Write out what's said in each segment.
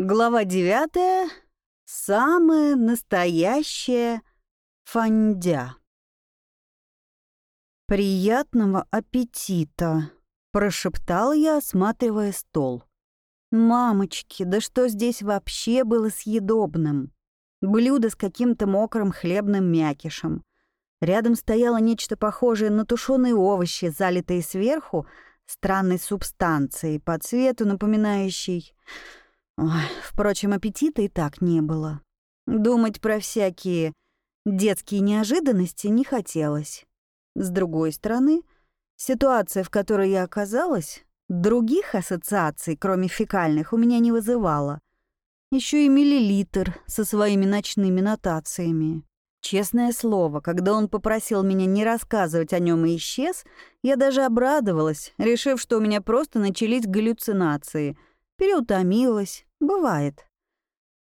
Глава девятая. Самое настоящее фандя. «Приятного аппетита!» — прошептал я, осматривая стол. «Мамочки, да что здесь вообще было съедобным?» Блюдо с каким-то мокрым хлебным мякишем. Рядом стояло нечто похожее на тушеные овощи, залитые сверху странной субстанцией, по цвету напоминающей Впрочем, аппетита и так не было. Думать про всякие детские неожиданности не хотелось. С другой стороны, ситуация, в которой я оказалась, других ассоциаций, кроме фекальных, у меня не вызывала. Еще и миллилитр со своими ночными нотациями. Честное слово, когда он попросил меня не рассказывать о нем и исчез, я даже обрадовалась, решив, что у меня просто начались галлюцинации. Переутомилась, Бывает.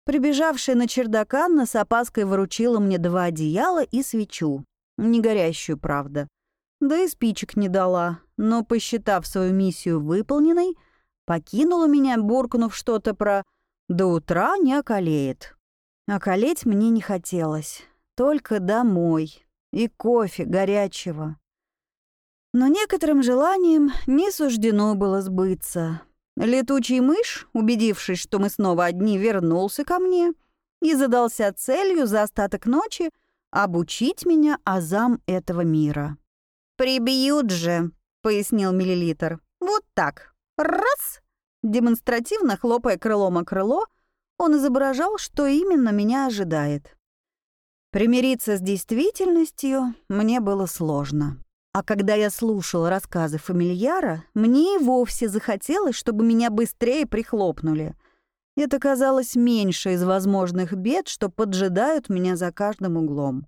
Прибежавшая на чердак Анна с опаской выручила мне два одеяла и свечу. Не горящую, правда. Да и спичек не дала, но, посчитав свою миссию выполненной, покинула меня, буркнув что-то про «до утра не околеет». Околеть мне не хотелось, только домой и кофе горячего. Но некоторым желаниям не суждено было сбыться. Летучий мышь, убедившись, что мы снова одни, вернулся ко мне и задался целью за остаток ночи обучить меня азам этого мира. «Прибьют же», — пояснил миллилитр. «Вот так. Раз!» Демонстративно хлопая крылом о крыло, он изображал, что именно меня ожидает. Примириться с действительностью мне было сложно. А когда я слушал рассказы фамильяра, мне и вовсе захотелось, чтобы меня быстрее прихлопнули. Это казалось меньше из возможных бед, что поджидают меня за каждым углом.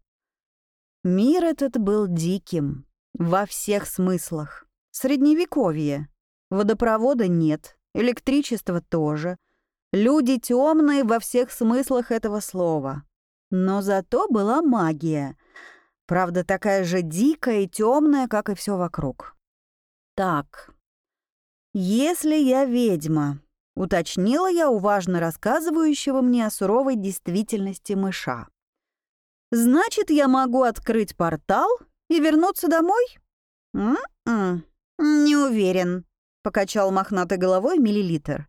Мир этот был диким, во всех смыслах. Средневековье. Водопровода нет, электричества тоже. Люди темные во всех смыслах этого слова. Но зато была магия — Правда, такая же дикая и темная, как и все вокруг. Так, если я ведьма, уточнила я у важно рассказывающего мне о суровой действительности мыша. Значит, я могу открыть портал и вернуться домой? М-м, не уверен, покачал мохнатой головой миллилитр.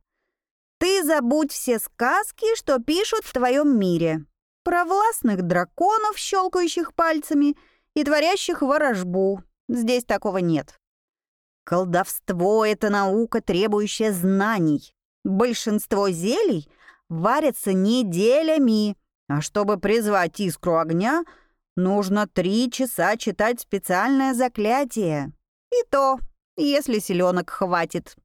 Ты забудь все сказки, что пишут в твоем мире про властных драконов, щелкающих пальцами и творящих ворожбу. Здесь такого нет. Колдовство — это наука, требующая знаний. Большинство зелий варятся неделями, а чтобы призвать искру огня, нужно три часа читать специальное заклятие. И то, если селенок хватит.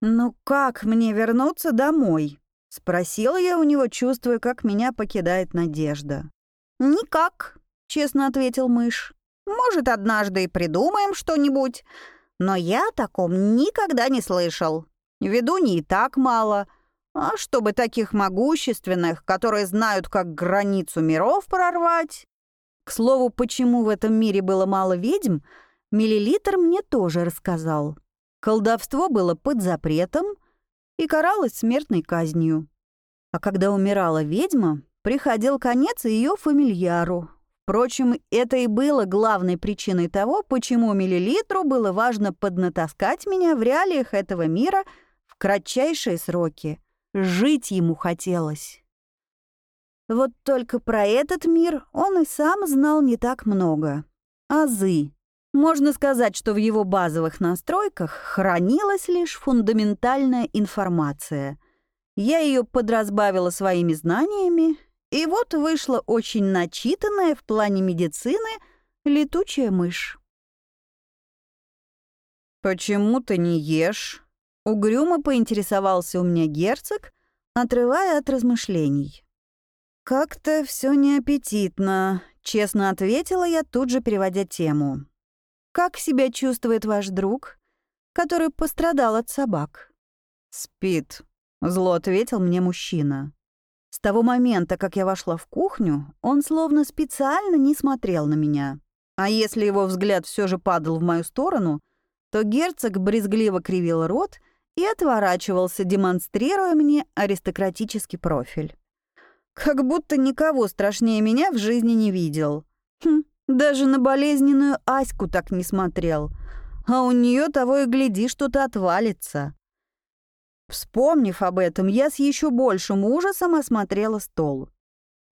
«Ну как мне вернуться домой?» Спросила я у него, чувствуя, как меня покидает надежда. «Никак», — честно ответил мышь. «Может, однажды и придумаем что-нибудь, но я о таком никогда не слышал. Ведуньи и так мало, а чтобы таких могущественных, которые знают, как границу миров прорвать...» К слову, почему в этом мире было мало ведьм, Миллилитр мне тоже рассказал. Колдовство было под запретом — и каралась смертной казнью. А когда умирала ведьма, приходил конец ее фамильяру. Впрочем, это и было главной причиной того, почему миллилитру было важно поднатаскать меня в реалиях этого мира в кратчайшие сроки. Жить ему хотелось. Вот только про этот мир он и сам знал не так много. Азы. Можно сказать, что в его базовых настройках хранилась лишь фундаментальная информация. Я ее подразбавила своими знаниями, и вот вышла очень начитанная в плане медицины летучая мышь. «Почему ты не ешь?» — угрюмо поинтересовался у меня герцог, отрывая от размышлений. «Как-то все неаппетитно», — честно ответила я, тут же переводя тему. Как себя чувствует ваш друг, который пострадал от собак?» «Спит», — зло ответил мне мужчина. С того момента, как я вошла в кухню, он словно специально не смотрел на меня. А если его взгляд все же падал в мою сторону, то герцог брезгливо кривил рот и отворачивался, демонстрируя мне аристократический профиль. Как будто никого страшнее меня в жизни не видел. Хм, даже на болезненную Аську так не смотрел. А у нее того и гляди, что-то отвалится. Вспомнив об этом, я с еще большим ужасом осмотрела стол.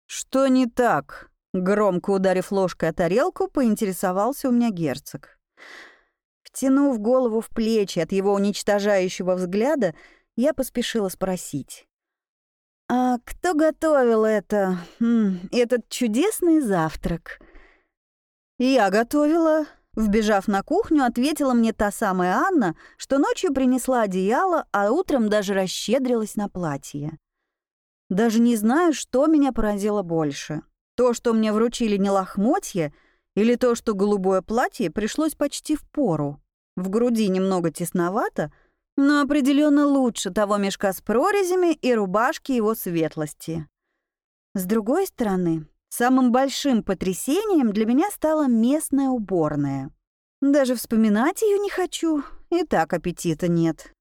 «Что не так?» Громко ударив ложкой о тарелку, поинтересовался у меня герцог. Втянув голову в плечи от его уничтожающего взгляда, я поспешила спросить. «А кто готовил это... этот чудесный завтрак?» «Я готовила», — вбежав на кухню, ответила мне та самая Анна, что ночью принесла одеяло, а утром даже расщедрилась на платье. Даже не знаю, что меня поразило больше. То, что мне вручили не лохмотье, или то, что голубое платье пришлось почти в пору. В груди немного тесновато, но определенно лучше того мешка с прорезями и рубашки его светлости. С другой стороны, самым большим потрясением для меня стала местная уборная. Даже вспоминать ее не хочу, и так аппетита нет.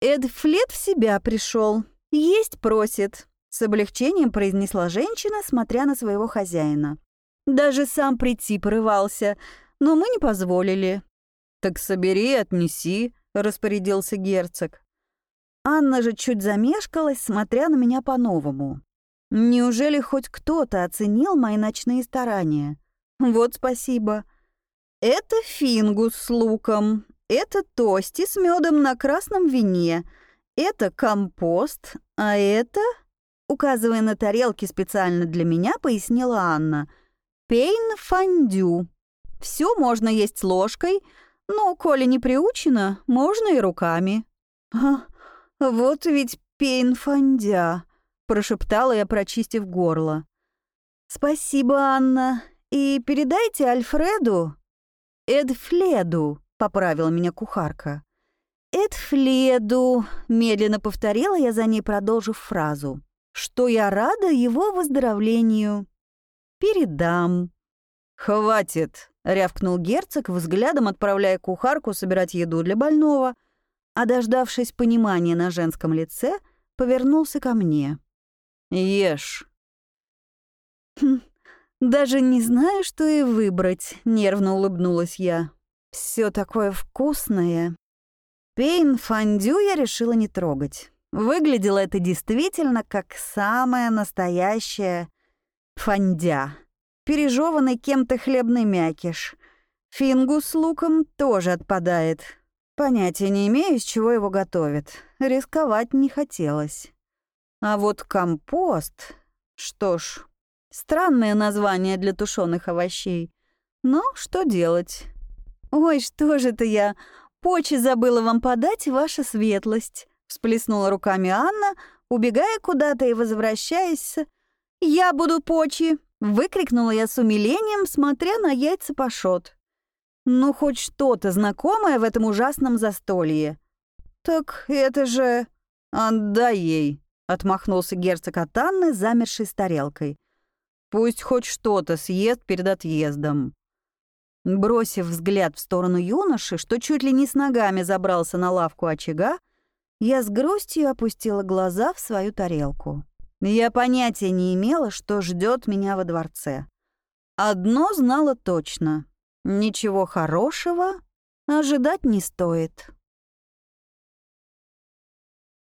Эд Флет в себя пришел, есть просит, с облегчением произнесла женщина, смотря на своего хозяина. Даже сам прийти порывался, но мы не позволили. «Так собери и отнеси», — распорядился герцог. Анна же чуть замешкалась, смотря на меня по-новому. Неужели хоть кто-то оценил мои ночные старания? Вот спасибо. Это фингус с луком, это тости с медом на красном вине, это компост, а это указывая на тарелки специально для меня, пояснила Анна. «Пейн фондю. Все можно есть ложкой, но, коли не приучено, можно и руками». «А, вот ведь пейн фондя», — прошептала я, прочистив горло. «Спасибо, Анна. И передайте Альфреду...» «Эдфледу», — поправила меня кухарка. «Эдфледу», — медленно повторила я за ней, продолжив фразу что я рада его выздоровлению. Передам. «Хватит!» — рявкнул герцог, взглядом отправляя кухарку собирать еду для больного, а, дождавшись понимания на женском лице, повернулся ко мне. «Ешь». «Хм, «Даже не знаю, что и выбрать», — нервно улыбнулась я. Все такое вкусное». Пейн фондю я решила не трогать. Выглядело это действительно как самая настоящая фондя. Пережеванный кем-то хлебный мякиш. Фингус с луком тоже отпадает. Понятия не имею, из чего его готовят. Рисковать не хотелось. А вот компост... Что ж, странное название для тушеных овощей. Но что делать? «Ой, что же это я? Почи забыла вам подать, ваша светлость всплеснула руками Анна, убегая куда-то и возвращаясь. «Я буду почи!» — выкрикнула я с умилением, смотря на яйца пашот. «Ну, хоть что-то знакомое в этом ужасном застолье». «Так это же...» «Отдай ей», — отмахнулся герцог от Анны, замершей с тарелкой. «Пусть хоть что-то съест перед отъездом». Бросив взгляд в сторону юноши, что чуть ли не с ногами забрался на лавку очага, я с грустью опустила глаза в свою тарелку. Я понятия не имела, что ждет меня во дворце. Одно знала точно — ничего хорошего ожидать не стоит.